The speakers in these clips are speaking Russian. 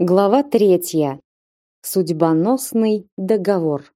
Глава третья. Судьбоносный договор.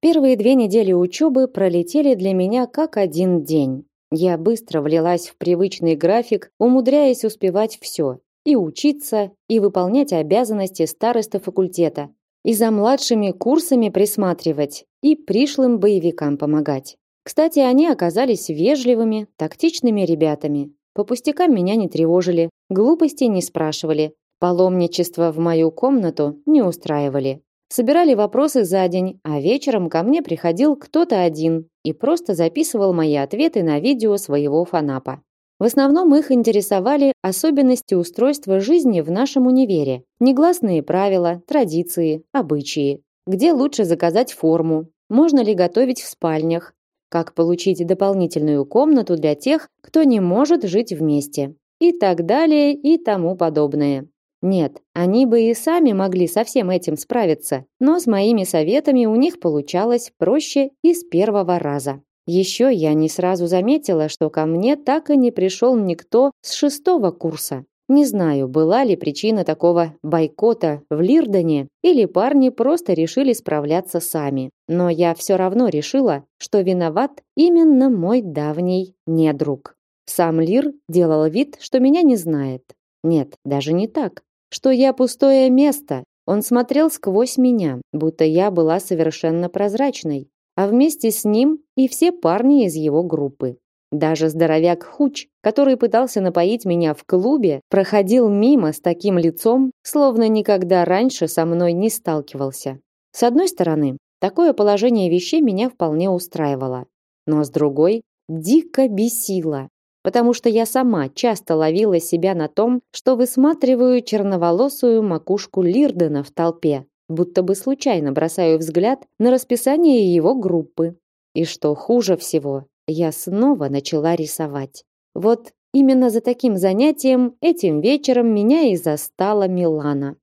Первые две недели учебы пролетели для меня как один день. Я быстро влилась в привычный график, умудряясь успевать все: и учиться, и выполнять обязанности старосты факультета, и за младшими курсами присматривать, и пришлым боевикам помогать. Кстати, они оказались вежливыми, тактичными ребятами. По пустякам меня не тревожили, глупостей не спрашивали, Паломничество в мою комнату не устраивали. Собирали вопросы за день, а вечером ко мне приходил кто-то один и просто записывал мои ответы на видео своего фанапа. В основном их интересовали особенности устройства жизни в нашем универе, негласные правила, традиции, обычаи, где лучше заказать форму, можно ли готовить в спальнях, как получить дополнительную комнату для тех, кто не может жить вместе, и так далее и тому подобное. Нет, они бы и сами могли со всем этим справиться, но с моими советами у них получалось проще и с первого раза. Еще я не сразу заметила, что ко мне так и не пришел никто с шестого курса. Не знаю, была ли причина такого бойкота в Лирдоне, или парни просто решили справляться сами. Но я все равно решила, что виноват именно мой давний недруг. Сам Лир делал вид, что меня не знает. Нет, даже не так что я пустое место. Он смотрел сквозь меня, будто я была совершенно прозрачной, а вместе с ним и все парни из его группы. Даже здоровяк Хуч, который пытался напоить меня в клубе, проходил мимо с таким лицом, словно никогда раньше со мной не сталкивался. С одной стороны, такое положение вещей меня вполне устраивало, но с другой дико бесило потому что я сама часто ловила себя на том, что высматриваю черноволосую макушку Лирдена в толпе, будто бы случайно бросаю взгляд на расписание его группы. И что хуже всего, я снова начала рисовать. Вот именно за таким занятием этим вечером меня и застала Милана.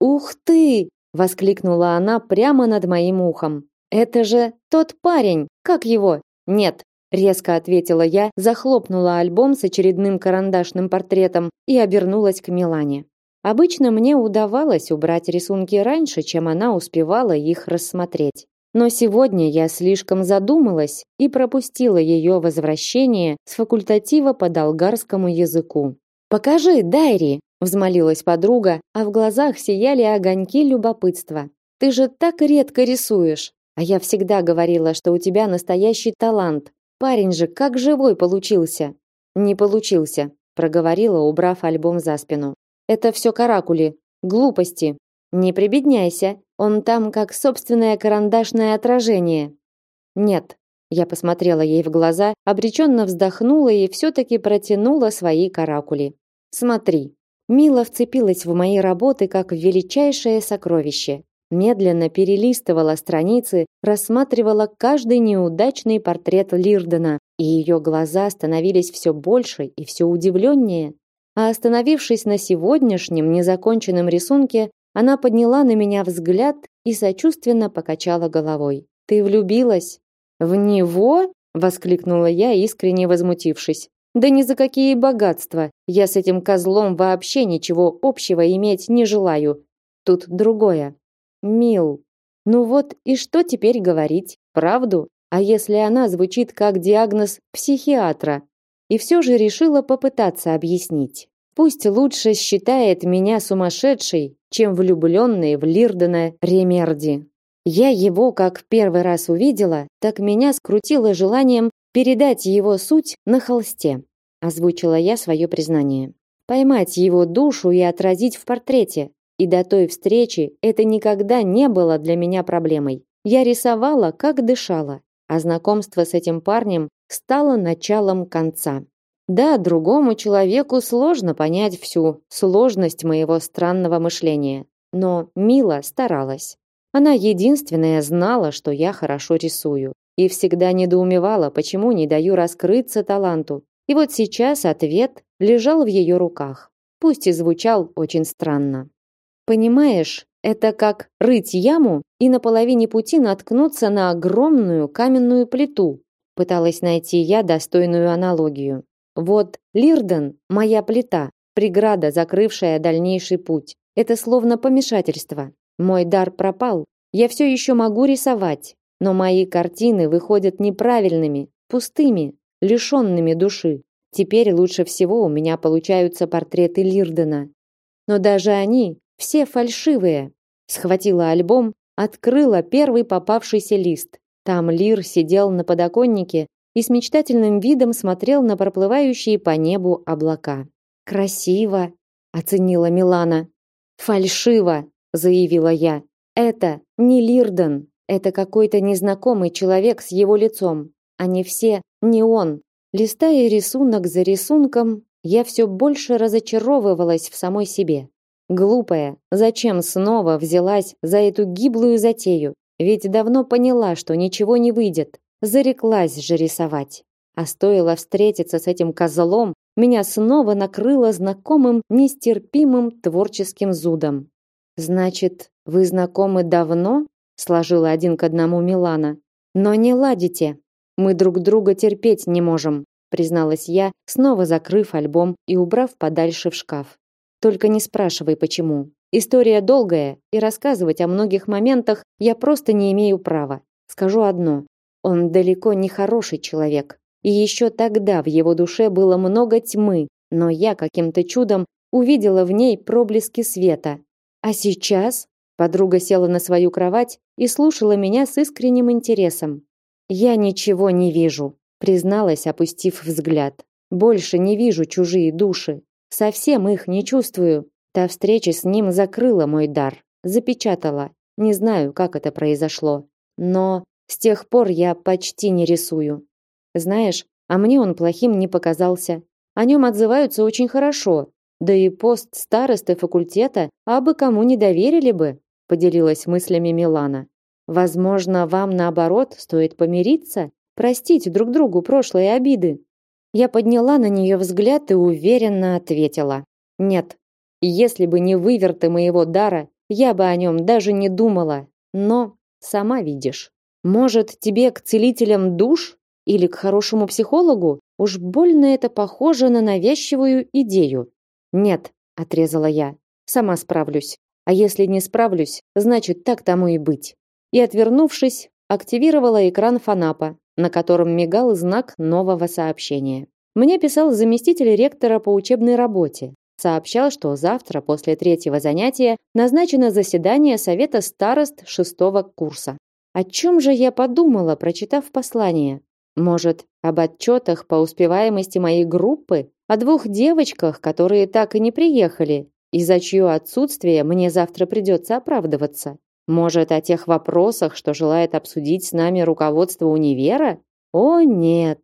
«Ух ты!» – воскликнула она прямо над моим ухом. «Это же тот парень! Как его?» «Нет, резко ответила я, захлопнула альбом с очередным карандашным портретом и обернулась к Милане. Обычно мне удавалось убрать рисунки раньше, чем она успевала их рассмотреть. Но сегодня я слишком задумалась и пропустила ее возвращение с факультатива по долгарскому языку. «Покажи, Дайри!» – взмолилась подруга, а в глазах сияли огоньки любопытства. «Ты же так редко рисуешь!» А я всегда говорила, что у тебя настоящий талант. Парень же как живой получился. Не получился, проговорила, убрав альбом за спину. Это все каракули, глупости. Не прибедняйся, он там как собственное карандашное отражение. Нет, я посмотрела ей в глаза, обреченно вздохнула и все-таки протянула свои каракули. Смотри. Мила вцепилась в мои работы как в величайшее сокровище медленно перелистывала страницы, рассматривала каждый неудачный портрет Лирдена, и ее глаза становились все больше и все удивленнее. А остановившись на сегодняшнем незаконченном рисунке, она подняла на меня взгляд и сочувственно покачала головой. «Ты влюбилась?» «В него?» – воскликнула я, искренне возмутившись. «Да ни за какие богатства! Я с этим козлом вообще ничего общего иметь не желаю. Тут другое. Мил. Ну вот и что теперь говорить? Правду? А если она звучит как диагноз психиатра? И все же решила попытаться объяснить. Пусть лучше считает меня сумасшедшей, чем влюбленной в Лирдена Ремерди. Я его как первый раз увидела, так меня скрутило желанием передать его суть на холсте. Озвучила я свое признание. Поймать его душу и отразить в портрете, и до той встречи это никогда не было для меня проблемой. Я рисовала, как дышала, а знакомство с этим парнем стало началом конца. Да, другому человеку сложно понять всю сложность моего странного мышления, но Мила старалась. Она единственная знала, что я хорошо рисую, и всегда недоумевала, почему не даю раскрыться таланту. И вот сейчас ответ лежал в ее руках, пусть и звучал очень странно. Понимаешь, это как рыть яму и на половине пути наткнуться на огромную каменную плиту. Пыталась найти я достойную аналогию. Вот Лирден моя плита, преграда, закрывшая дальнейший путь. Это словно помешательство. Мой дар пропал. Я все еще могу рисовать, но мои картины выходят неправильными, пустыми, лишенными души. Теперь лучше всего у меня получаются портреты Лирдена. Но даже они все фальшивые. Схватила альбом, открыла первый попавшийся лист. Там Лир сидел на подоконнике и с мечтательным видом смотрел на проплывающие по небу облака. Красиво, оценила Милана. Фальшиво, заявила я. Это не Лирден, это какой-то незнакомый человек с его лицом. Они все не он. Листая рисунок за рисунком, я все больше разочаровывалась в самой себе. Глупая, зачем снова взялась за эту гиблую затею? Ведь давно поняла, что ничего не выйдет. Зареклась же рисовать. А стоило встретиться с этим козлом, меня снова накрыло знакомым нестерпимым творческим зудом. Значит, вы знакомы давно? сложила один к одному Милана. Но не ладите. Мы друг друга терпеть не можем, призналась я, снова закрыв альбом и убрав подальше в шкаф. Только не спрашивай почему. История долгая, и рассказывать о многих моментах я просто не имею права. Скажу одно: он далеко не хороший человек. И еще тогда в его душе было много тьмы, но я каким-то чудом увидела в ней проблески света. А сейчас подруга села на свою кровать и слушала меня с искренним интересом. Я ничего не вижу, призналась, опустив взгляд. Больше не вижу чужие души. Совсем их не чувствую. Та встреча с ним закрыла мой дар, запечатала. Не знаю, как это произошло, но с тех пор я почти не рисую. Знаешь, а мне он плохим не показался. О нем отзываются очень хорошо. Да и пост старосты факультета абы кому не доверили бы, поделилась мыслями Милана. Возможно, вам наоборот стоит помириться, простить друг другу прошлые обиды. Я подняла на нее взгляд и уверенно ответила: "Нет. Если бы не выверты моего дара, я бы о нем даже не думала. Но сама видишь. Может, тебе к целителям душ или к хорошему психологу? Уж больно это похоже на навязчивую идею. Нет, отрезала я. Сама справлюсь. А если не справлюсь, значит, так тому и быть. И отвернувшись, активировала экран Фанапа, на котором мигал знак нового сообщения. Мне писал заместитель ректора по учебной работе. Сообщал, что завтра после третьего занятия назначено заседание совета старост шестого курса. О чем же я подумала, прочитав послание? Может, об отчетах по успеваемости моей группы, о двух девочках, которые так и не приехали, и за чье отсутствие мне завтра придется оправдываться? Может, о тех вопросах, что желает обсудить с нами руководство универа? О, нет.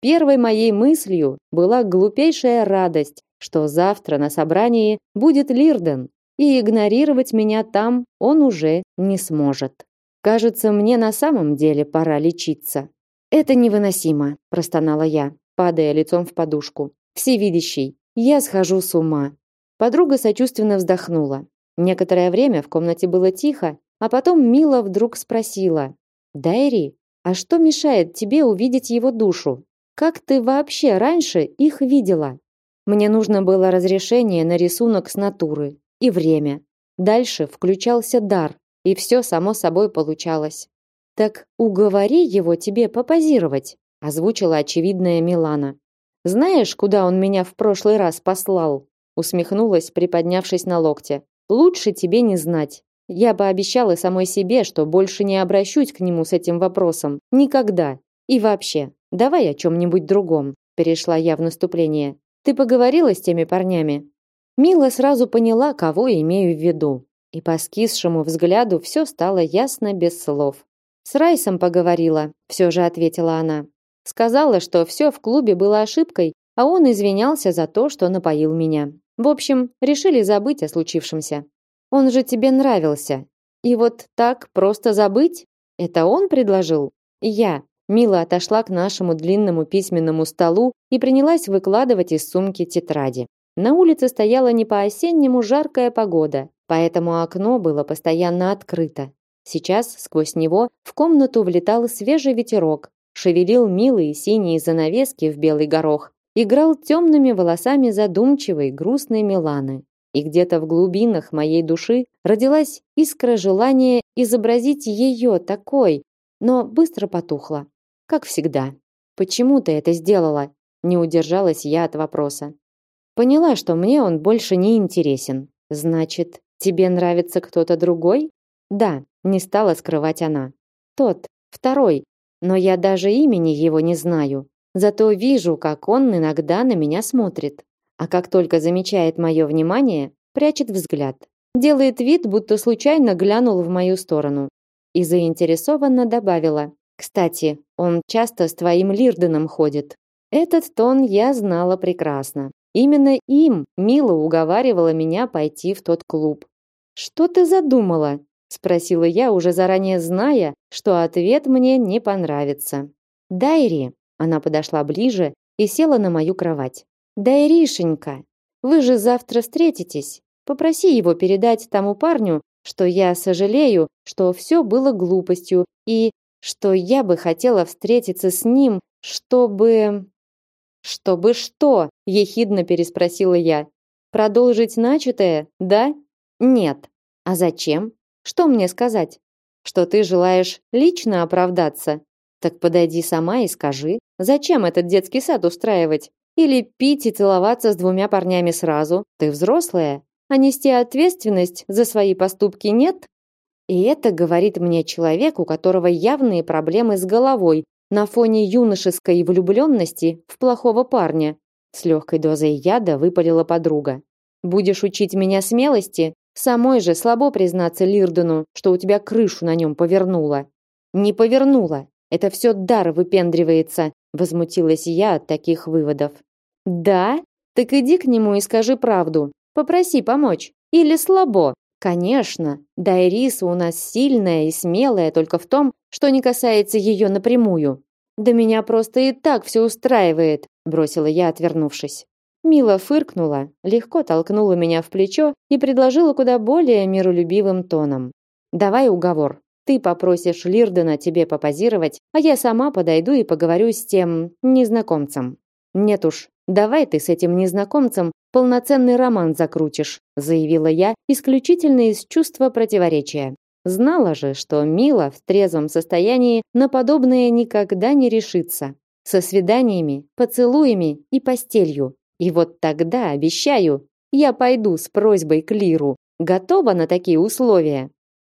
Первой моей мыслью была глупейшая радость, что завтра на собрании будет Лирден, и игнорировать меня там он уже не сможет. Кажется, мне на самом деле пора лечиться. Это невыносимо, простонала я, падая лицом в подушку. Всевидящий, я схожу с ума. Подруга сочувственно вздохнула. Некоторое время в комнате было тихо, а потом Мила вдруг спросила: "Дайри, а что мешает тебе увидеть его душу? Как ты вообще раньше их видела?" Мне нужно было разрешение на рисунок с натуры и время. Дальше включался дар, и все само собой получалось. Так уговори его тебе попозировать, озвучила очевидная Милана. Знаешь, куда он меня в прошлый раз послал? усмехнулась, приподнявшись на локте. Лучше тебе не знать. Я пообещала самой себе, что больше не обращусь к нему с этим вопросом никогда. И вообще, давай о чем нибудь другом. Перешла я в наступление. Ты поговорила с теми парнями? Мила сразу поняла, кого имею в виду и по скисшему взгляду все стало ясно без слов. С Райсом поговорила, все же ответила она. Сказала, что все в клубе было ошибкой, а он извинялся за то, что напоил меня. В общем, решили забыть о случившемся. Он же тебе нравился. И вот так просто забыть? Это он предложил? Я. Мила отошла к нашему длинному письменному столу и принялась выкладывать из сумки тетради. На улице стояла не по-осеннему жаркая погода, поэтому окно было постоянно открыто. Сейчас сквозь него в комнату влетал свежий ветерок, шевелил милые синие занавески в белый горох, играл темными волосами задумчивой, грустной Миланы. и где-то в глубинах моей души родилась искра желания изобразить ее такой, но быстро потухла. Как всегда. Почему ты это сделала? Не удержалась я от вопроса. Поняла, что мне он больше не интересен. Значит, тебе нравится кто-то другой? Да, не стала скрывать она. Тот, второй, но я даже имени его не знаю. Зато вижу, как он иногда на меня смотрит. А как только замечает мое внимание, прячет взгляд. Делает вид, будто случайно глянул в мою сторону. И заинтересованно добавила. «Кстати, он часто с твоим Лирденом ходит». Этот тон я знала прекрасно. Именно им Мила уговаривала меня пойти в тот клуб. «Что ты задумала?» – спросила я, уже заранее зная, что ответ мне не понравится. «Дайри», – она подошла ближе и села на мою кровать. «Дайришенька, вы же завтра встретитесь. Попроси его передать тому парню, что я сожалею, что все было глупостью и что я бы хотела встретиться с ним, чтобы «Чтобы что?» – ехидно переспросила я. «Продолжить начатое, да?» «Нет». «А зачем? Что мне сказать? Что ты желаешь лично оправдаться? Так подойди сама и скажи, зачем этот детский сад устраивать? Или пить и целоваться с двумя парнями сразу? Ты взрослая, а нести ответственность за свои поступки нет?» И это говорит мне человек, у которого явные проблемы с головой, на фоне юношеской влюбленности в плохого парня. С легкой дозой яда выпалила подруга. Будешь учить меня смелости? Самой же слабо признаться Лирдену, что у тебя крышу на нем повернула. Не повернула. Это все дар выпендривается, возмутилась я от таких выводов. Да? Так иди к нему и скажи правду. Попроси помочь. Или слабо. Конечно, Дайриса у нас сильная и смелая только в том, что не касается ее напрямую. Да меня просто и так все устраивает, бросила я, отвернувшись. Мила фыркнула, легко толкнула меня в плечо и предложила куда более миролюбивым тоном: "Давай уговор. Ты попросишь Лирдена тебе попозировать, а я сама подойду и поговорю с тем незнакомцем. Нет уж, давай ты с этим незнакомцем полноценный роман закрутишь, заявила я исключительно из чувства противоречия. Знала же, что Мила в трезвом состоянии на подобное никогда не решится. Со свиданиями, поцелуями и постелью. И вот тогда, обещаю, я пойду с просьбой к Лиру. Готова на такие условия?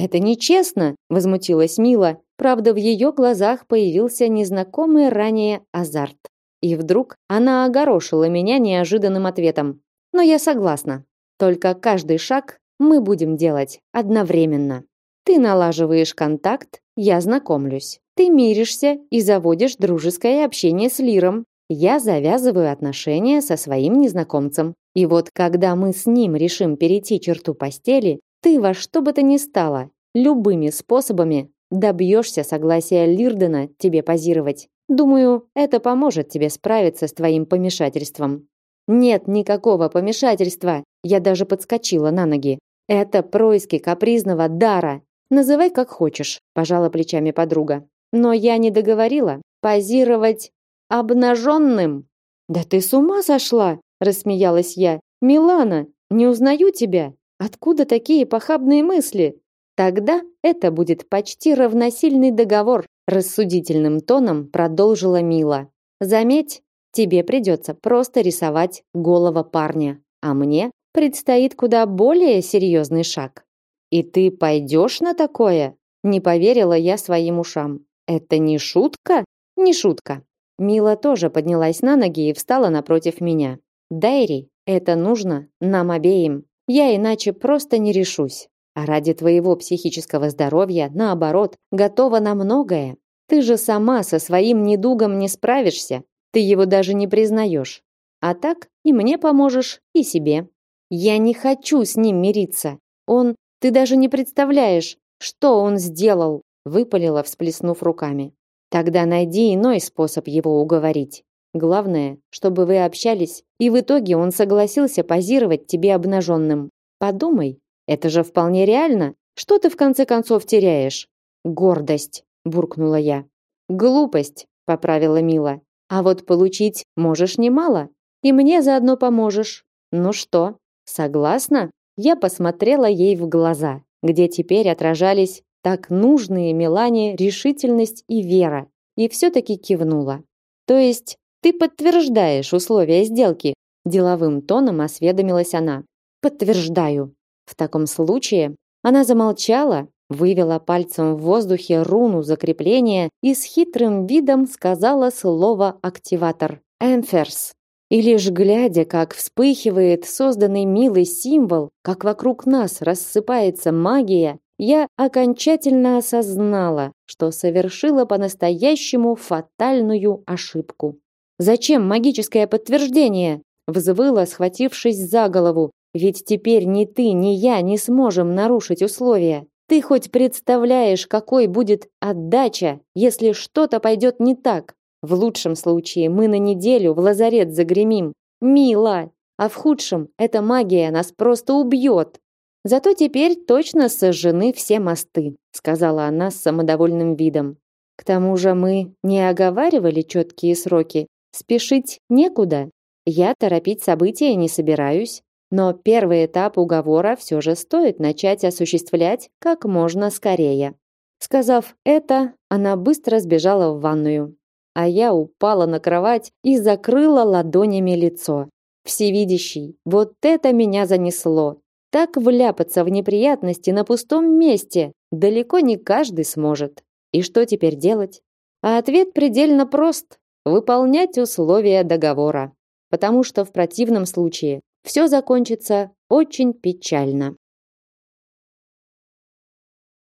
Это нечестно, возмутилась Мила. Правда, в ее глазах появился незнакомый ранее азарт. И вдруг она огорошила меня неожиданным ответом. Но я согласна. Только каждый шаг мы будем делать одновременно. Ты налаживаешь контакт, я знакомлюсь. Ты миришься и заводишь дружеское общение с Лиром. Я завязываю отношения со своим незнакомцем. И вот когда мы с ним решим перейти черту постели, ты во что бы то ни стало, любыми способами добьешься согласия Лирдена тебе позировать. Думаю, это поможет тебе справиться с твоим помешательством. Нет никакого помешательства. Я даже подскочила на ноги. Это происки капризного дара. Называй как хочешь, пожала плечами подруга. Но я не договорила. Позировать обнаженным. Да ты с ума сошла, рассмеялась я. Милана, не узнаю тебя. Откуда такие похабные мысли? Тогда это будет почти равносильный договор, рассудительным тоном продолжила Мила. Заметь, тебе придется просто рисовать голого парня, а мне предстоит куда более серьезный шаг. И ты пойдешь на такое? Не поверила я своим ушам. Это не шутка? Не шутка. Мила тоже поднялась на ноги и встала напротив меня. Дайри, это нужно нам обеим. Я иначе просто не решусь. А ради твоего психического здоровья, наоборот, готова на многое. Ты же сама со своим недугом не справишься. Ты его даже не признаешь. А так и мне поможешь, и себе. Я не хочу с ним мириться. Он ты даже не представляешь, что он сделал, выпалила, всплеснув руками. Тогда найди иной способ его уговорить. Главное, чтобы вы общались, и в итоге он согласился позировать тебе обнаженным. Подумай, это же вполне реально. Что ты в конце концов теряешь? Гордость, буркнула я. Глупость, поправила Мила. А вот получить можешь немало, и мне заодно поможешь. Ну что, Согласна? Я посмотрела ей в глаза, где теперь отражались так нужные Милане решительность и вера, и все-таки кивнула. То есть ты подтверждаешь условия сделки? Деловым тоном осведомилась она. Подтверждаю. В таком случае она замолчала, вывела пальцем в воздухе руну закрепления и с хитрым видом сказала слово «активатор». «Эмферс». И лишь глядя, как вспыхивает созданный милый символ, как вокруг нас рассыпается магия, я окончательно осознала, что совершила по-настоящему фатальную ошибку. «Зачем магическое подтверждение?» взвыла, схватившись за голову. «Ведь теперь ни ты, ни я не сможем нарушить условия. Ты хоть представляешь, какой будет отдача, если что-то пойдет не так? В лучшем случае мы на неделю в лазарет загремим. Мила! А в худшем эта магия нас просто убьет. Зато теперь точно сожжены все мосты, сказала она с самодовольным видом. К тому же мы не оговаривали четкие сроки. Спешить некуда. Я торопить события не собираюсь. Но первый этап уговора все же стоит начать осуществлять как можно скорее. Сказав это, она быстро сбежала в ванную а я упала на кровать и закрыла ладонями лицо. Всевидящий, вот это меня занесло. Так вляпаться в неприятности на пустом месте далеко не каждый сможет. И что теперь делать? А ответ предельно прост: выполнять условия договора, потому что в противном случае все закончится очень печально.